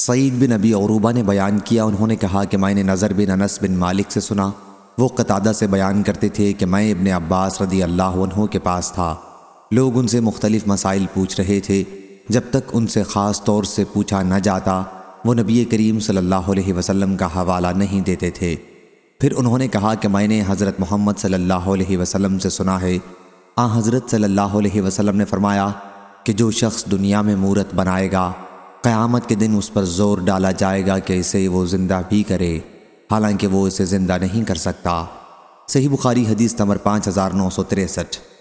سعید بن ابی عروبہ نے بیان کیا، انہوں نے کہا کہ میں نے نظر بن انس بن مالک سے سنا۔ وہ قطادہ سے بیان کرتے تھے کہ میں ابن عباس رضی اللہ عنہ کے پاس تھا۔ لوگ ان سے مختلف مسائل پوچھ رہے تھے۔ جب تک ان سے خاص طور سے پوچھا نہ جاتا، وہ نبی کریم صلی اللہ علیہ وسلم کا حوالہ نہیں دیتے تھے۔ پھر انہوں نے کہا کہ میں نے حضرت محمد صلی اللہ علیہ وسلم سے سنا ہے۔ آ حضرت صلی اللہ علیہ وسلم نے فرمایا کہ جو شخص دنیا میں مورت بنائے گا قیامت کے دن اس پر زور ڈالا جائے گا کہ اسے وہ زندہ بھی کرے، حالانکہ وہ اسے زندہ نہیں کر سکتا۔ صحیح بخاری حدیث نمبر پانچ ہزار نو سو تریسٹھ۔